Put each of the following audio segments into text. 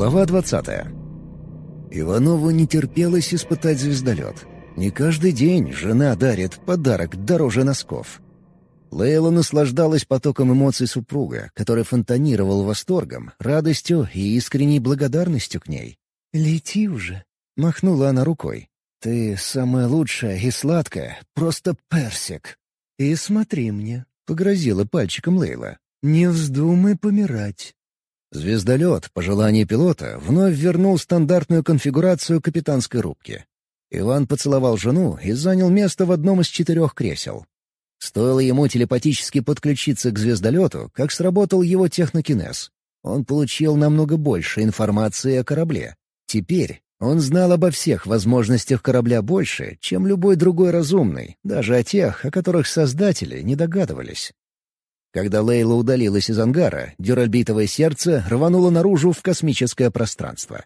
Глава 20. Иванову не терпелось испытать звездолет. Не каждый день жена дарит подарок дороже носков. Лейла наслаждалась потоком эмоций супруга, который фонтанировал восторгом, радостью и искренней благодарностью к ней. «Лети уже», — махнула она рукой. «Ты самая лучшая и сладкая, просто персик». «И смотри мне», — погрозила пальчиком Лейла. «Не вздумай помирать». Звездолет, по желанию пилота, вновь вернул стандартную конфигурацию капитанской рубки. Иван поцеловал жену и занял место в одном из четырех кресел. Стоило ему телепатически подключиться к звездолету, как сработал его технокинез. Он получил намного больше информации о корабле. Теперь он знал обо всех возможностях корабля больше, чем любой другой разумный, даже о тех, о которых создатели не догадывались. Когда Лейла удалилась из ангара, дюральбитовое сердце рвануло наружу в космическое пространство.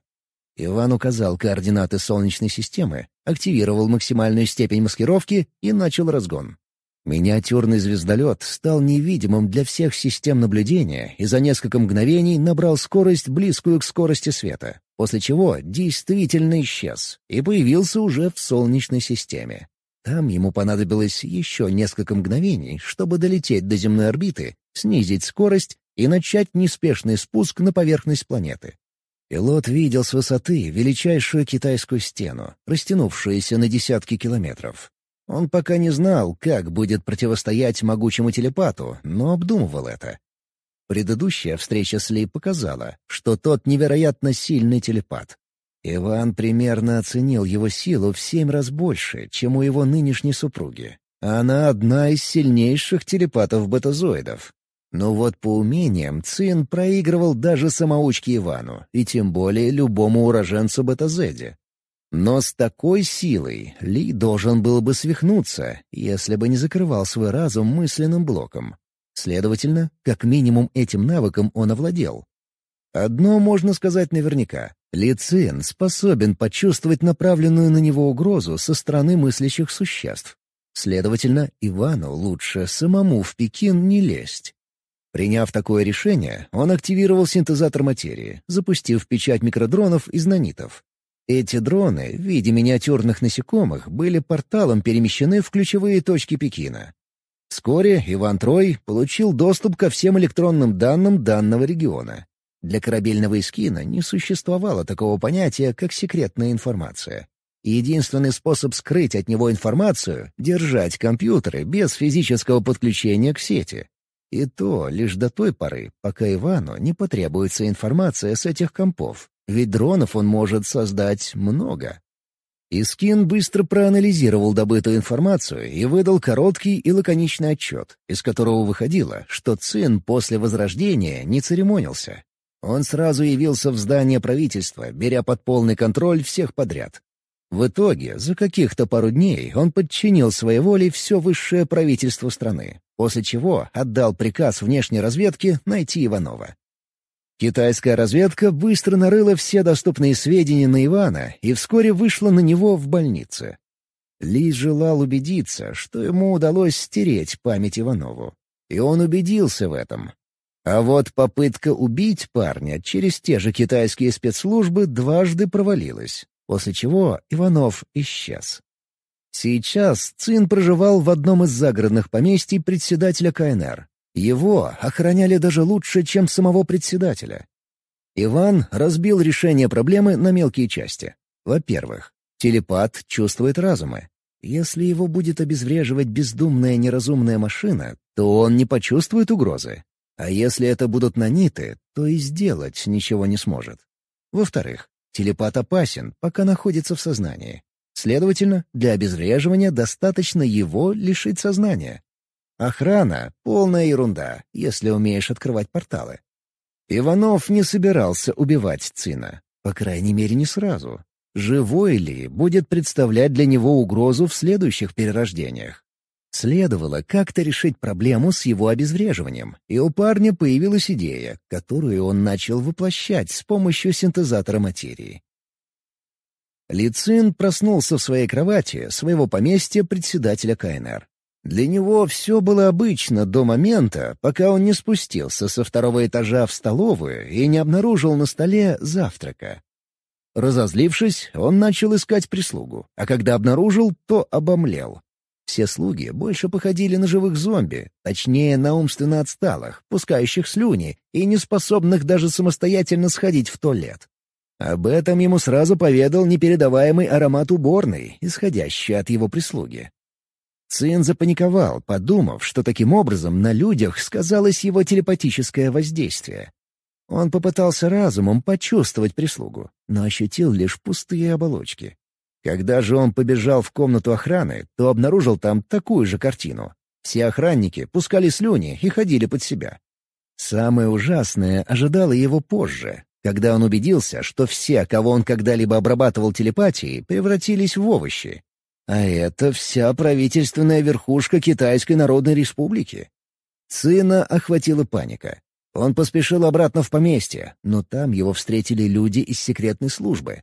Иван указал координаты Солнечной системы, активировал максимальную степень маскировки и начал разгон. Миниатюрный звездолет стал невидимым для всех систем наблюдения и за несколько мгновений набрал скорость, близкую к скорости света, после чего действительно исчез и появился уже в Солнечной системе. Там ему понадобилось еще несколько мгновений, чтобы долететь до земной орбиты, снизить скорость и начать неспешный спуск на поверхность планеты. Пилот видел с высоты величайшую китайскую стену, растянувшуюся на десятки километров. Он пока не знал, как будет противостоять могучему телепату, но обдумывал это. Предыдущая встреча с Ли показала, что тот невероятно сильный телепат. Иван примерно оценил его силу в семь раз больше, чем у его нынешней супруги. Она одна из сильнейших телепатов-бетазоидов. Но вот по умениям Цин проигрывал даже самоучке Ивану, и тем более любому уроженцу Бетазеде. Но с такой силой Ли должен был бы свихнуться, если бы не закрывал свой разум мысленным блоком. Следовательно, как минимум этим навыком он овладел. Одно можно сказать наверняка. Лицин способен почувствовать направленную на него угрозу со стороны мыслящих существ. Следовательно, Ивану лучше самому в Пекин не лезть. Приняв такое решение, он активировал синтезатор материи, запустив печать микродронов из нанитов. Эти дроны в виде миниатюрных насекомых были порталом перемещены в ключевые точки Пекина. Вскоре Иван Трой получил доступ ко всем электронным данным данного региона. Для корабельного эскина не существовало такого понятия, как секретная информация. единственный способ скрыть от него информацию — держать компьютеры без физического подключения к сети. И то лишь до той поры, пока Ивану не потребуется информация с этих компов, ведь дронов он может создать много. Искин быстро проанализировал добытую информацию и выдал короткий и лаконичный отчет, из которого выходило, что Цин после Возрождения не церемонился. Он сразу явился в здание правительства, беря под полный контроль всех подряд. В итоге, за каких-то пару дней он подчинил своей воле все высшее правительство страны, после чего отдал приказ внешней разведке найти Иванова. Китайская разведка быстро нарыла все доступные сведения на Ивана и вскоре вышла на него в больнице. Ли желал убедиться, что ему удалось стереть память Иванову. И он убедился в этом, а вот попытка убить парня через те же китайские спецслужбы дважды провалилась, после чего Иванов исчез. Сейчас Цин проживал в одном из загородных поместий председателя КНР. Его охраняли даже лучше, чем самого председателя. Иван разбил решение проблемы на мелкие части. Во-первых, телепат чувствует разумы. Если его будет обезвреживать бездумная неразумная машина, то он не почувствует угрозы. А если это будут наниты, то и сделать ничего не сможет. Во-вторых, телепат опасен, пока находится в сознании. Следовательно, для обезвреживания достаточно его лишить сознания. Охрана — полная ерунда, если умеешь открывать порталы. Иванов не собирался убивать Цина, по крайней мере, не сразу. Живой ли будет представлять для него угрозу в следующих перерождениях? Следовало как-то решить проблему с его обезвреживанием, и у парня появилась идея, которую он начал воплощать с помощью синтезатора материи. Лицин проснулся в своей кровати своего поместья председателя КНР. Для него все было обычно до момента, пока он не спустился со второго этажа в столовую и не обнаружил на столе завтрака. Разозлившись, он начал искать прислугу, а когда обнаружил, то обомлел. Все слуги больше походили на живых зомби, точнее, на умственно отсталых, пускающих слюни и не способных даже самостоятельно сходить в туалет. Об этом ему сразу поведал непередаваемый аромат уборной, исходящий от его прислуги. Цин запаниковал, подумав, что таким образом на людях сказалось его телепатическое воздействие. Он попытался разумом почувствовать прислугу, но ощутил лишь пустые оболочки. Когда же он побежал в комнату охраны, то обнаружил там такую же картину. Все охранники пускали слюни и ходили под себя. Самое ужасное ожидало его позже, когда он убедился, что все, кого он когда-либо обрабатывал телепатией, превратились в овощи. А это вся правительственная верхушка Китайской Народной Республики. Сына охватила паника. Он поспешил обратно в поместье, но там его встретили люди из секретной службы.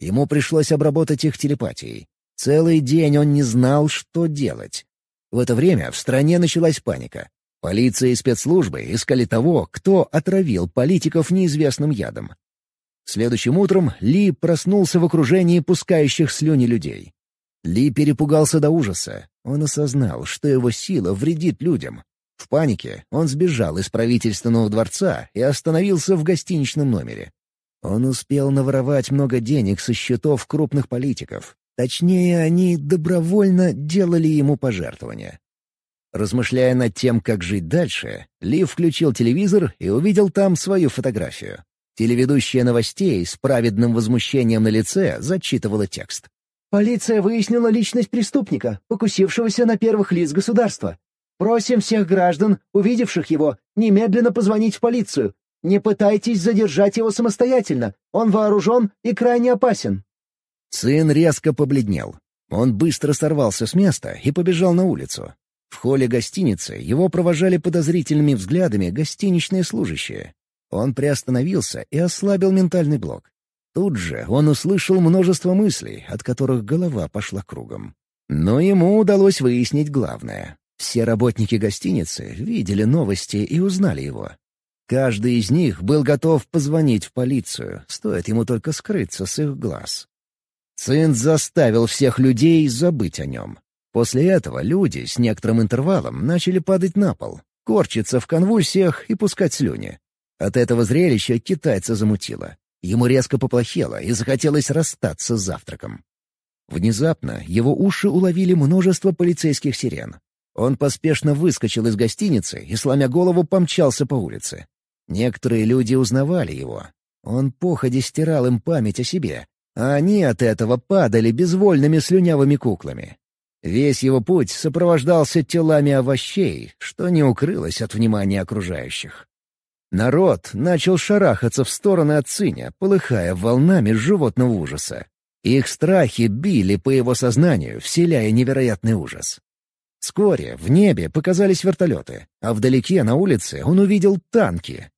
Ему пришлось обработать их телепатией. Целый день он не знал, что делать. В это время в стране началась паника. Полиция и спецслужбы искали того, кто отравил политиков неизвестным ядом. Следующим утром Ли проснулся в окружении пускающих слюни людей. Ли перепугался до ужаса. Он осознал, что его сила вредит людям. В панике он сбежал из правительственного дворца и остановился в гостиничном номере. Он успел наворовать много денег со счетов крупных политиков. Точнее, они добровольно делали ему пожертвования. Размышляя над тем, как жить дальше, Ли включил телевизор и увидел там свою фотографию. Телеведущая новостей с праведным возмущением на лице зачитывала текст. «Полиция выяснила личность преступника, покусившегося на первых лиц государства. Просим всех граждан, увидевших его, немедленно позвонить в полицию. Не пытайтесь задержать его самостоятельно. Он вооружен и крайне опасен». Сын резко побледнел. Он быстро сорвался с места и побежал на улицу. В холле гостиницы его провожали подозрительными взглядами гостиничные служащие. Он приостановился и ослабил ментальный блок. Тут же он услышал множество мыслей, от которых голова пошла кругом. Но ему удалось выяснить главное. Все работники гостиницы видели новости и узнали его. Каждый из них был готов позвонить в полицию, стоит ему только скрыться с их глаз. Цин заставил всех людей забыть о нем. После этого люди с некоторым интервалом начали падать на пол, корчиться в конвульсиях и пускать слюни. От этого зрелища китайца замутило. Ему резко поплохело и захотелось расстаться с завтраком. Внезапно его уши уловили множество полицейских сирен. Он поспешно выскочил из гостиницы и, сломя голову, помчался по улице. Некоторые люди узнавали его. Он походе стирал им память о себе, а они от этого падали безвольными слюнявыми куклами. Весь его путь сопровождался телами овощей, что не укрылось от внимания окружающих. Народ начал шарахаться в стороны от сыня, полыхая волнами животного ужаса. Их страхи били по его сознанию, вселяя невероятный ужас. Вскоре в небе показались вертолеты, а вдалеке на улице он увидел танки,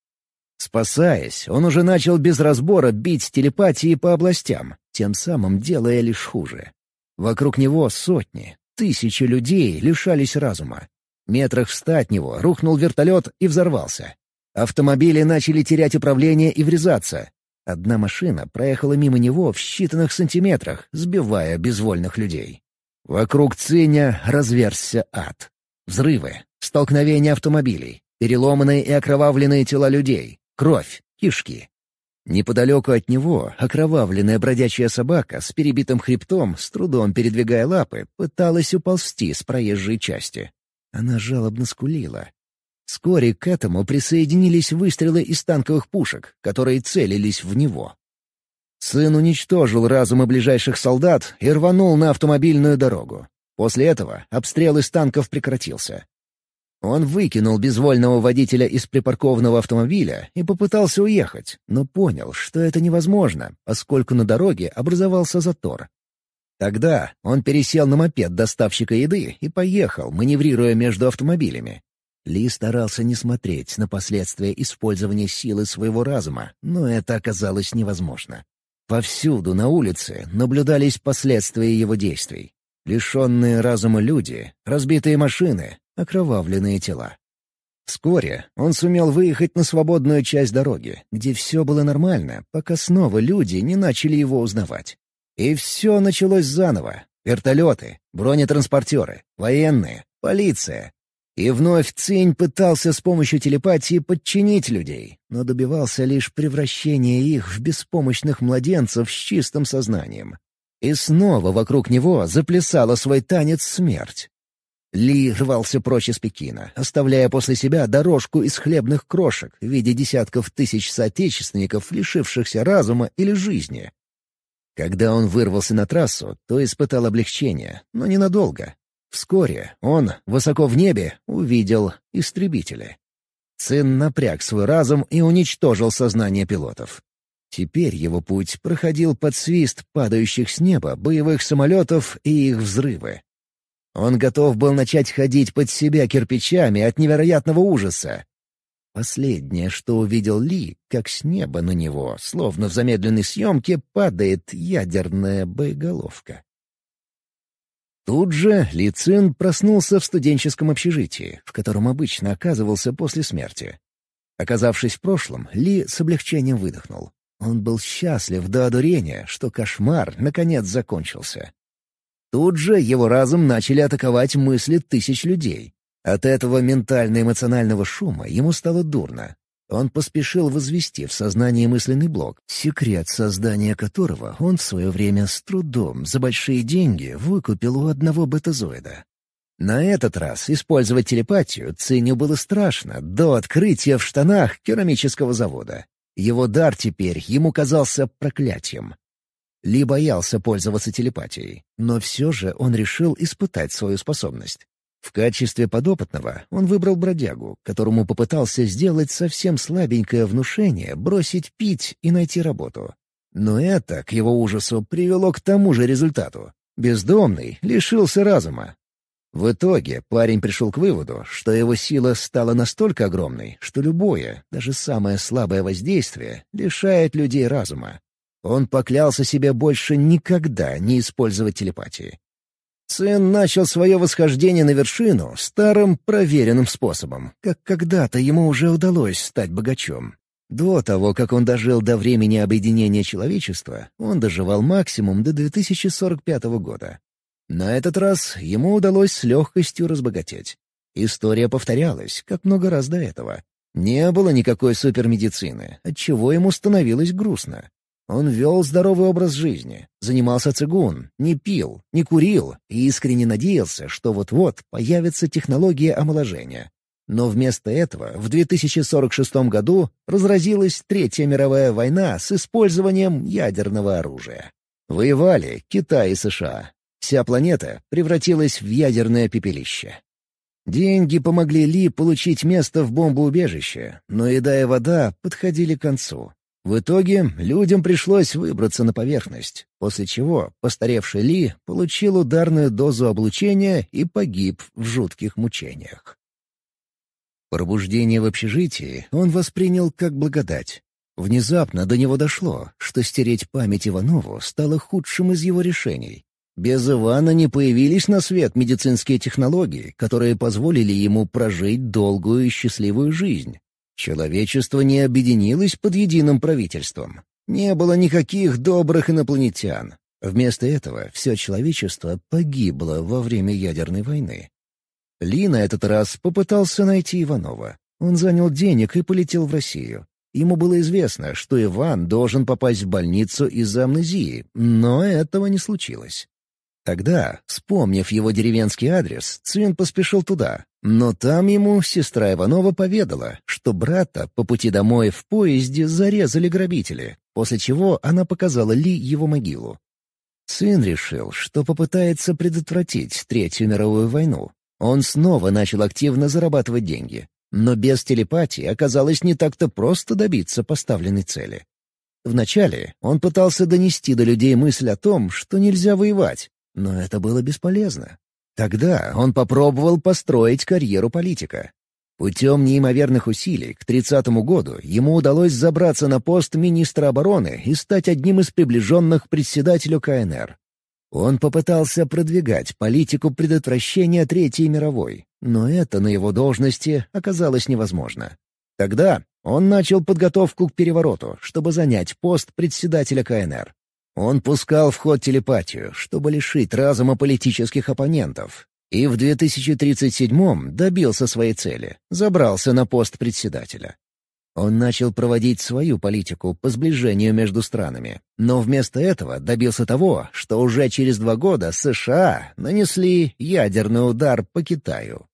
Спасаясь, он уже начал без разбора бить телепатии по областям, тем самым делая лишь хуже. Вокруг него сотни, тысячи людей лишались разума. Метрах в ста от него рухнул вертолет и взорвался. Автомобили начали терять управление и врезаться. Одна машина проехала мимо него в считанных сантиметрах, сбивая безвольных людей. Вокруг Циня разверзся ад. Взрывы, столкновения автомобилей, переломанные и окровавленные тела людей, Кровь, кишки. Неподалеку от него окровавленная бродячая собака с перебитым хребтом, с трудом передвигая лапы, пыталась уползти с проезжей части. Она жалобно скулила. Вскоре к этому присоединились выстрелы из танковых пушек, которые целились в него. Сын уничтожил разумы ближайших солдат и рванул на автомобильную дорогу. После этого обстрел из танков прекратился. Он выкинул безвольного водителя из припаркованного автомобиля и попытался уехать, но понял, что это невозможно, поскольку на дороге образовался затор. Тогда он пересел на мопед доставщика еды и поехал, маневрируя между автомобилями. Ли старался не смотреть на последствия использования силы своего разума, но это оказалось невозможно. Повсюду на улице наблюдались последствия его действий. Лишенные разума люди, разбитые машины, окровавленные тела. Вскоре он сумел выехать на свободную часть дороги, где все было нормально, пока снова люди не начали его узнавать. И все началось заново. Вертолеты, бронетранспортеры, военные, полиция. И вновь Цинь пытался с помощью телепатии подчинить людей, но добивался лишь превращения их в беспомощных младенцев с чистым сознанием. И снова вокруг него заплясала свой танец смерть. Ли рвался прочь из Пекина, оставляя после себя дорожку из хлебных крошек в виде десятков тысяч соотечественников, лишившихся разума или жизни. Когда он вырвался на трассу, то испытал облегчение, но ненадолго. Вскоре он, высоко в небе, увидел истребители. Сын напряг свой разум и уничтожил сознание пилотов. Теперь его путь проходил под свист падающих с неба боевых самолетов и их взрывы. Он готов был начать ходить под себя кирпичами от невероятного ужаса. Последнее, что увидел Ли, как с неба на него, словно в замедленной съемке, падает ядерная боеголовка. Тут же Ли Цин проснулся в студенческом общежитии, в котором обычно оказывался после смерти. Оказавшись в прошлом, Ли с облегчением выдохнул. Он был счастлив до одурения, что кошмар наконец закончился. Тут же его разум начали атаковать мысли тысяч людей. От этого ментально-эмоционального шума ему стало дурно. Он поспешил возвести в сознание мысленный блок, секрет создания которого он в свое время с трудом за большие деньги выкупил у одного бетазоида. На этот раз использовать телепатию Циню было страшно до открытия в штанах керамического завода. Его дар теперь ему казался проклятием. Ли боялся пользоваться телепатией, но все же он решил испытать свою способность. В качестве подопытного он выбрал бродягу, которому попытался сделать совсем слабенькое внушение бросить пить и найти работу. Но это, к его ужасу, привело к тому же результату. Бездомный лишился разума. В итоге парень пришел к выводу, что его сила стала настолько огромной, что любое, даже самое слабое воздействие лишает людей разума. Он поклялся себе больше никогда не использовать телепатии. Цин начал свое восхождение на вершину старым проверенным способом, как когда-то ему уже удалось стать богачом. До того, как он дожил до времени объединения человечества, он доживал максимум до 2045 года. На этот раз ему удалось с легкостью разбогатеть. История повторялась, как много раз до этого. Не было никакой супермедицины, отчего ему становилось грустно. Он вел здоровый образ жизни, занимался цигун, не пил, не курил и искренне надеялся, что вот-вот появится технология омоложения. Но вместо этого в 2046 году разразилась Третья мировая война с использованием ядерного оружия. Воевали Китай и США. Вся планета превратилась в ядерное пепелище. Деньги помогли Ли получить место в бомбоубежище, но еда и вода подходили к концу. В итоге людям пришлось выбраться на поверхность, после чего постаревший Ли получил ударную дозу облучения и погиб в жутких мучениях. Пробуждение в общежитии он воспринял как благодать. Внезапно до него дошло, что стереть память Иванову стало худшим из его решений. Без Ивана не появились на свет медицинские технологии, которые позволили ему прожить долгую и счастливую жизнь. Человечество не объединилось под единым правительством. Не было никаких добрых инопланетян. Вместо этого все человечество погибло во время ядерной войны. Ли на этот раз попытался найти Иванова. Он занял денег и полетел в Россию. Ему было известно, что Иван должен попасть в больницу из-за амнезии, но этого не случилось. Тогда, вспомнив его деревенский адрес, Цвин поспешил туда. Но там ему сестра Иванова поведала, что брата по пути домой в поезде зарезали грабители, после чего она показала Ли его могилу. Сын решил, что попытается предотвратить Третью мировую войну. Он снова начал активно зарабатывать деньги. Но без телепатии оказалось не так-то просто добиться поставленной цели. Вначале он пытался донести до людей мысль о том, что нельзя воевать, но это было бесполезно. Тогда он попробовал построить карьеру политика. Путем неимоверных усилий к 30-му году ему удалось забраться на пост министра обороны и стать одним из приближенных к председателю КНР. Он попытался продвигать политику предотвращения Третьей мировой, но это на его должности оказалось невозможно. Тогда он начал подготовку к перевороту, чтобы занять пост председателя КНР. Он пускал в ход телепатию, чтобы лишить разума политических оппонентов, и в 2037-м добился своей цели — забрался на пост председателя. Он начал проводить свою политику по сближению между странами, но вместо этого добился того, что уже через два года США нанесли ядерный удар по Китаю.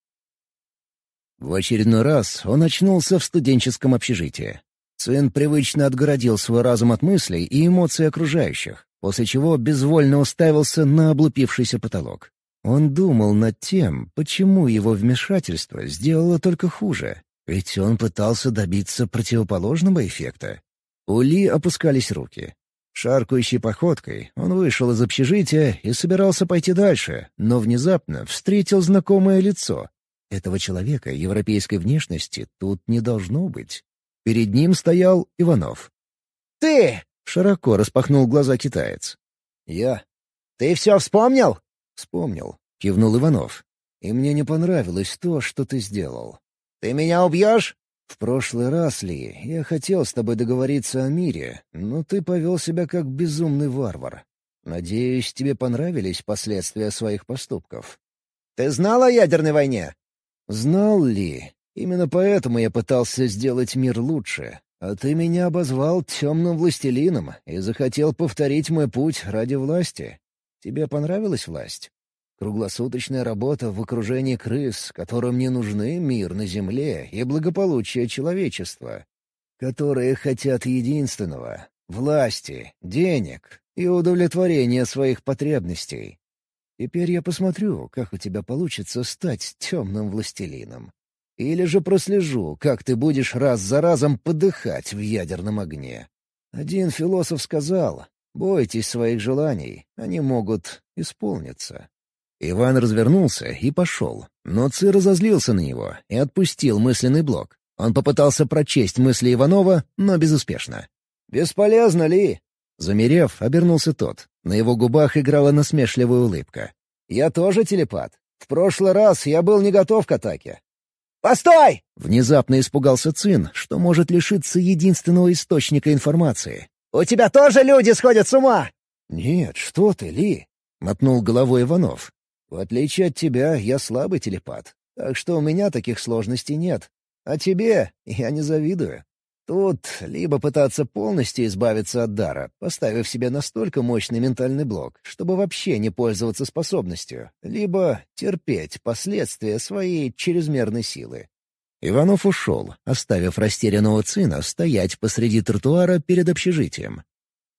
В очередной раз он очнулся в студенческом общежитии. Цин привычно отгородил свой разум от мыслей и эмоций окружающих, после чего безвольно уставился на облупившийся потолок. Он думал над тем, почему его вмешательство сделало только хуже, ведь он пытался добиться противоположного эффекта. У Ли опускались руки. Шаркающей походкой он вышел из общежития и собирался пойти дальше, но внезапно встретил знакомое лицо. Этого человека европейской внешности тут не должно быть. Перед ним стоял Иванов. «Ты!» — широко распахнул глаза китаец. «Я». «Ты все вспомнил?» «Вспомнил», — кивнул Иванов. «И мне не понравилось то, что ты сделал. «Ты меня убьешь?» «В прошлый раз, Ли, я хотел с тобой договориться о мире, но ты повел себя как безумный варвар. Надеюсь, тебе понравились последствия своих поступков». «Ты знал о ядерной войне?» «Знал ли? Именно поэтому я пытался сделать мир лучше. А ты меня обозвал темным властелином и захотел повторить мой путь ради власти. Тебе понравилась власть?» Круглосуточная работа в окружении крыс, которым не нужны мир на земле и благополучие человечества, которые хотят единственного — власти, денег и удовлетворения своих потребностей. Теперь я посмотрю, как у тебя получится стать темным властелином. Или же прослежу, как ты будешь раз за разом подыхать в ядерном огне. Один философ сказал, бойтесь своих желаний, они могут исполниться. Иван развернулся и пошел, но Ци разозлился на него и отпустил мысленный блок. Он попытался прочесть мысли Иванова, но безуспешно. «Бесполезно ли?» Замерев, обернулся тот. На его губах играла насмешливая улыбка. «Я тоже телепат. В прошлый раз я был не готов к атаке». «Постой!» Внезапно испугался Цин, что может лишиться единственного источника информации. «У тебя тоже люди сходят с ума!» «Нет, что ты, Ли!» — мотнул головой Иванов. В отличие от тебя, я слабый телепат, так что у меня таких сложностей нет. А тебе я не завидую. Тут либо пытаться полностью избавиться от дара, поставив себе настолько мощный ментальный блок, чтобы вообще не пользоваться способностью, либо терпеть последствия своей чрезмерной силы. Иванов ушел, оставив растерянного сына стоять посреди тротуара перед общежитием.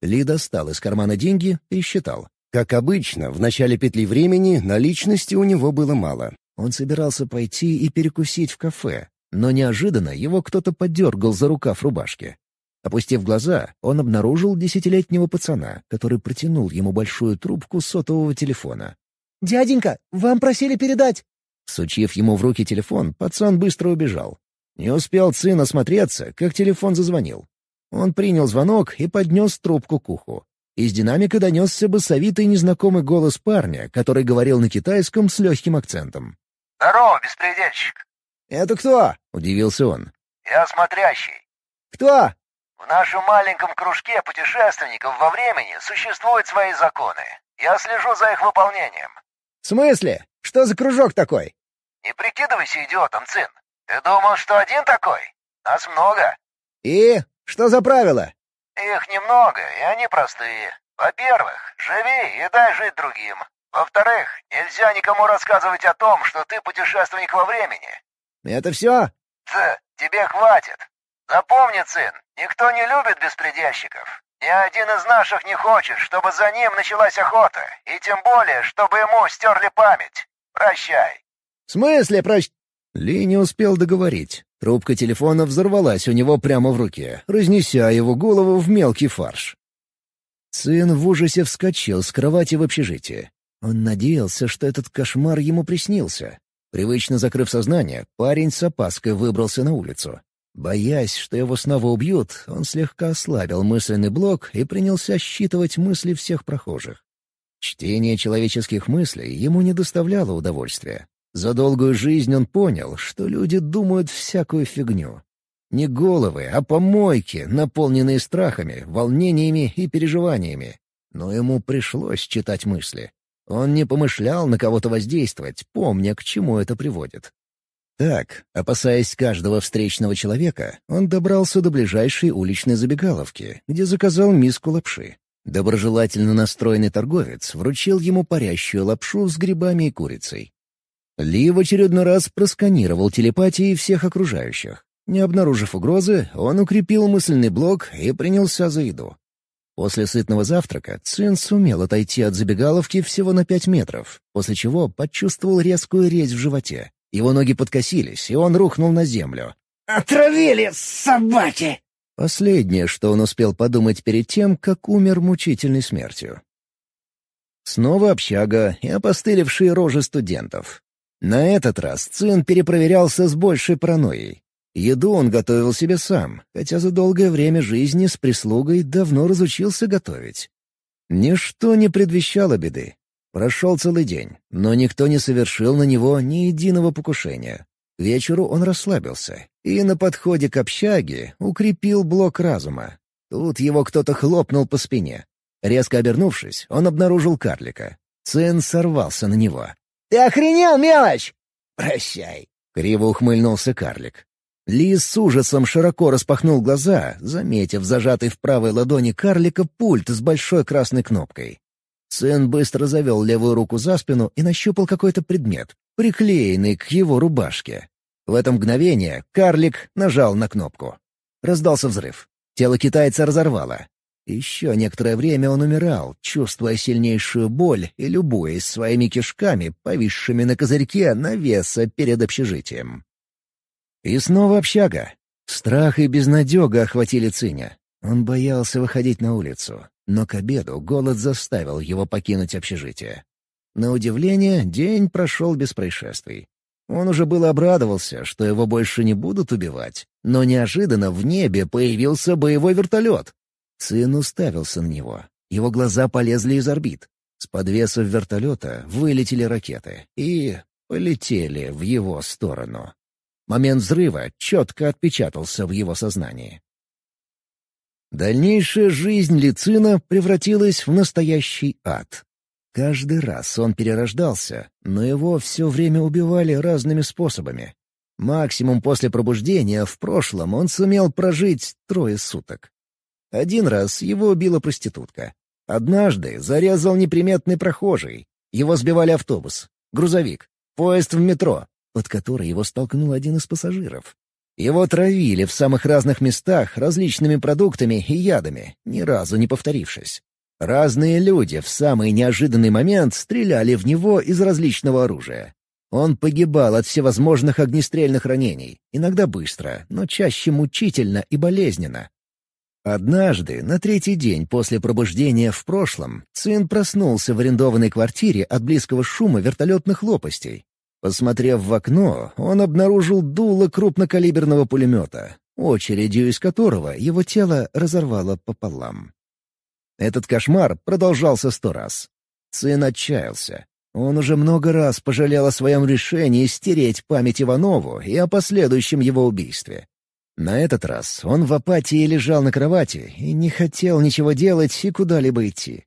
Ли достал из кармана деньги и считал. Как обычно, в начале петли времени наличности у него было мало. Он собирался пойти и перекусить в кафе, но неожиданно его кто-то подергал за рукав рубашки. Опустив глаза, он обнаружил десятилетнего пацана, который протянул ему большую трубку сотового телефона. «Дяденька, вам просили передать!» Сучив ему в руки телефон, пацан быстро убежал. Не успел сын осмотреться, как телефон зазвонил. Он принял звонок и поднес трубку к уху. Из динамика донесся басовитый незнакомый голос парня, который говорил на китайском с легким акцентом. «Здорово, беспредельщик!» «Это кто?» — удивился он. «Я смотрящий». «Кто?» «В нашем маленьком кружке путешественников во времени существуют свои законы. Я слежу за их выполнением». «В смысле? Что за кружок такой?» «Не прикидывайся идиотом, Цин. Ты думал, что один такой? Нас много». «И? Что за правила?» Их немного, и они простые. Во-первых, живи и дай жить другим. Во-вторых, нельзя никому рассказывать о том, что ты путешественник во времени. Это все? Ц, тебе хватит. Запомни, сын, никто не любит беспредельщиков. Ни один из наших не хочет, чтобы за ним началась охота, и тем более, чтобы ему стерли память. Прощай. В смысле прощ... Ли не успел договорить. Трубка телефона взорвалась у него прямо в руке, разнеся его голову в мелкий фарш. Сын в ужасе вскочил с кровати в общежитии. Он надеялся, что этот кошмар ему приснился. Привычно закрыв сознание, парень с опаской выбрался на улицу. Боясь, что его снова убьют, он слегка ослабил мысленный блок и принялся считывать мысли всех прохожих. Чтение человеческих мыслей ему не доставляло удовольствия. За долгую жизнь он понял, что люди думают всякую фигню. Не головы, а помойки, наполненные страхами, волнениями и переживаниями. Но ему пришлось читать мысли. Он не помышлял на кого-то воздействовать, помня, к чему это приводит. Так, опасаясь каждого встречного человека, он добрался до ближайшей уличной забегаловки, где заказал миску лапши. Доброжелательно настроенный торговец вручил ему парящую лапшу с грибами и курицей. Ли в очередной раз просканировал телепатией всех окружающих. Не обнаружив угрозы, он укрепил мысленный блок и принялся за еду. После сытного завтрака Цин сумел отойти от забегаловки всего на пять метров, после чего почувствовал резкую резь в животе. Его ноги подкосились, и он рухнул на землю. «Отравили, собаки!» Последнее, что он успел подумать перед тем, как умер мучительной смертью. Снова общага и опостылевшие рожи студентов. На этот раз Цин перепроверялся с большей паранойей. Еду он готовил себе сам, хотя за долгое время жизни с прислугой давно разучился готовить. Ничто не предвещало беды. Прошел целый день, но никто не совершил на него ни единого покушения. Вечеру он расслабился и на подходе к общаге укрепил блок разума. Тут его кто-то хлопнул по спине. Резко обернувшись, он обнаружил карлика. Цин сорвался на него. «Ты охренел, мелочь!» «Прощай!» — криво ухмыльнулся карлик. Ли с ужасом широко распахнул глаза, заметив зажатый в правой ладони карлика пульт с большой красной кнопкой. Сын быстро завел левую руку за спину и нащупал какой-то предмет, приклеенный к его рубашке. В это мгновение карлик нажал на кнопку. Раздался взрыв. Тело китайца разорвало. Еще некоторое время он умирал, чувствуя сильнейшую боль и любуясь своими кишками, повисшими на козырьке навеса перед общежитием. И снова общага. Страх и безнадега охватили Циня. Он боялся выходить на улицу, но к обеду голод заставил его покинуть общежитие. На удивление, день прошел без происшествий. Он уже было обрадовался, что его больше не будут убивать, но неожиданно в небе появился боевой вертолет. Сын уставился на него. Его глаза полезли из орбит. С подвесов вертолета вылетели ракеты и полетели в его сторону. Момент взрыва четко отпечатался в его сознании. Дальнейшая жизнь Лицина превратилась в настоящий ад. Каждый раз он перерождался, но его все время убивали разными способами. Максимум после пробуждения в прошлом он сумел прожить трое суток. Один раз его убила проститутка. Однажды зарезал неприметный прохожий. Его сбивали автобус, грузовик, поезд в метро, под который его столкнул один из пассажиров. Его травили в самых разных местах различными продуктами и ядами, ни разу не повторившись. Разные люди в самый неожиданный момент стреляли в него из различного оружия. Он погибал от всевозможных огнестрельных ранений, иногда быстро, но чаще мучительно и болезненно. Однажды, на третий день после пробуждения в прошлом, сын проснулся в арендованной квартире от близкого шума вертолетных лопастей. Посмотрев в окно, он обнаружил дуло крупнокалиберного пулемета, очередью из которого его тело разорвало пополам. Этот кошмар продолжался сто раз. Сын отчаялся. Он уже много раз пожалел о своем решении стереть память Иванову и о последующем его убийстве. На этот раз он в апатии лежал на кровати и не хотел ничего делать и куда-либо идти.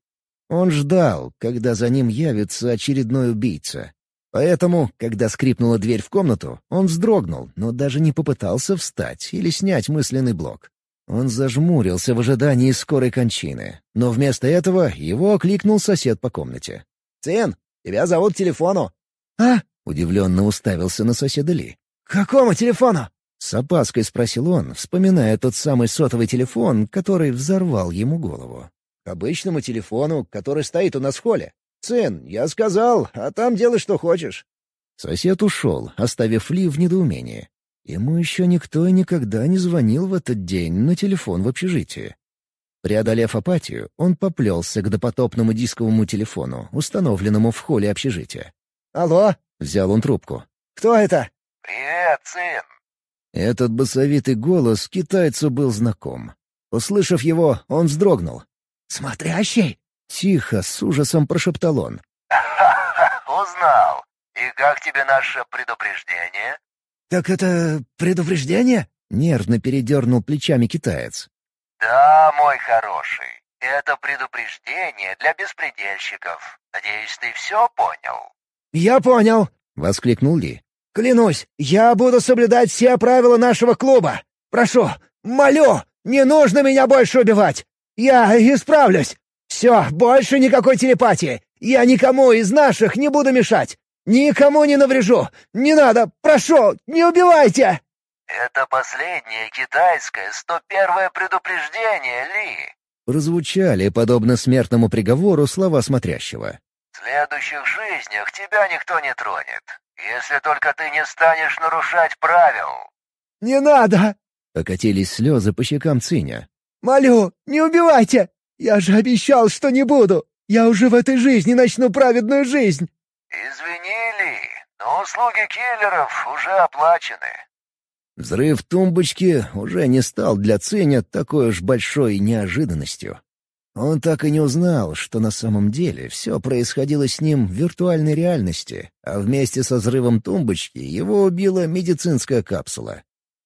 Он ждал, когда за ним явится очередной убийца. Поэтому, когда скрипнула дверь в комнату, он вздрогнул, но даже не попытался встать или снять мысленный блок. Он зажмурился в ожидании скорой кончины, но вместо этого его окликнул сосед по комнате. «Сын, тебя зовут к телефону». «А?» — удивленно уставился на соседа Ли. «К какому телефону?» С опаской спросил он, вспоминая тот самый сотовый телефон, который взорвал ему голову. «К обычному телефону, который стоит у нас в холле. Сын, я сказал, а там делай, что хочешь». Сосед ушел, оставив Ли в недоумении. Ему еще никто и никогда не звонил в этот день на телефон в общежитии. Преодолев апатию, он поплелся к допотопному дисковому телефону, установленному в холле общежития. «Алло?» — взял он трубку. «Кто это?» «Привет, сын!» Этот басовитый голос китайцу был знаком. Услышав его, он вздрогнул. «Смотрящий?» Тихо, с ужасом прошептал он. «Ха-ха, узнал. И как тебе наше предупреждение?» «Так это предупреждение?» — нервно передернул плечами китаец. «Да, мой хороший, это предупреждение для беспредельщиков. Надеюсь, ты все понял?» «Я понял!» — воскликнул Ли. «Клянусь, я буду соблюдать все правила нашего клуба. Прошу, молю, не нужно меня больше убивать. Я исправлюсь. Все, больше никакой телепатии. Я никому из наших не буду мешать. Никому не наврежу. Не надо, прошу, не убивайте!» «Это последнее китайское 101-е предупреждение, Ли!» Прозвучали, подобно смертному приговору, слова смотрящего. «В следующих жизнях тебя никто не тронет, если только ты не станешь нарушать правил». «Не надо!» — покатились слезы по щекам Циня. «Молю, не убивайте! Я же обещал, что не буду! Я уже в этой жизни начну праведную жизнь!» «Извини, Ли, но услуги киллеров уже оплачены. Взрыв тумбочки уже не стал для Циня такой уж большой неожиданностью. Он так и не узнал, что на самом деле все происходило с ним в виртуальной реальности, а вместе со взрывом тумбочки его убила медицинская капсула.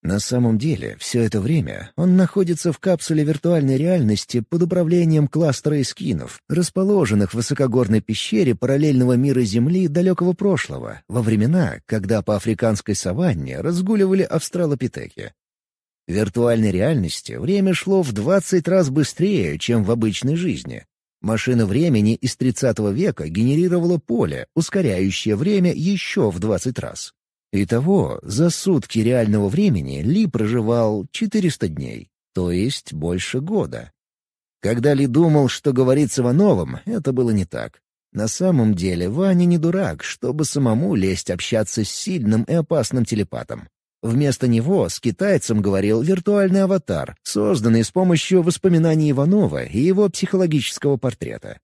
На самом деле, все это время он находится в капсуле виртуальной реальности под управлением кластера эскинов, расположенных в высокогорной пещере параллельного мира Земли далекого прошлого, во времена, когда по африканской саванне разгуливали австралопитеки. В виртуальной реальности время шло в 20 раз быстрее, чем в обычной жизни. Машина времени из 30 века генерировала поле, ускоряющее время еще в 20 раз. Итого, за сутки реального времени Ли проживал 400 дней, то есть больше года. Когда Ли думал, что говорит с Ивановым, это было не так. На самом деле Ваня не дурак, чтобы самому лезть общаться с сильным и опасным телепатом. Вместо него с китайцем говорил виртуальный аватар, созданный с помощью воспоминаний Иванова и его психологического портрета.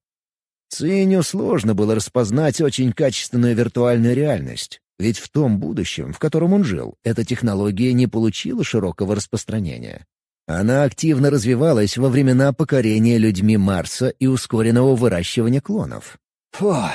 Циню сложно было распознать очень качественную виртуальную реальность, ведь в том будущем, в котором он жил, эта технология не получила широкого распространения. Она активно развивалась во времена покорения людьми Марса и ускоренного выращивания клонов. Фух.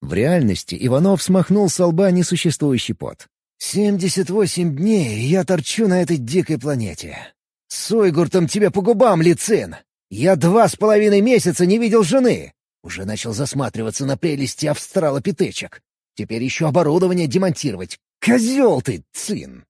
В реальности Иванов смахнул с лба несуществующий пот. «Семьдесят восемь дней я торчу на этой дикой планете. С Уйгуртом тебе по губам, Лицин! Я два с половиной месяца не видел жены. Уже начал засматриваться на прелести австралопитечек. Теперь еще оборудование демонтировать. Козел ты, цин!»